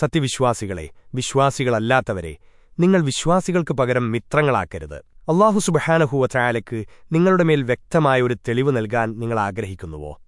സത്യവിശ്വാസികളെ വിശ്വാസികളല്ലാത്തവരെ നിങ്ങൾ വിശ്വാസികൾക്ക് പകരം മിത്രങ്ങളാക്കരുത്. അള്ളാഹു സുബഹാനഹുവ ചായാലയ്ക്ക് നിങ്ങളുടെ മേൽ വ്യക്തമായ ഒരു തെളിവ് നൽകാൻ നിങ്ങൾ ആഗ്രഹിക്കുന്നുവോ?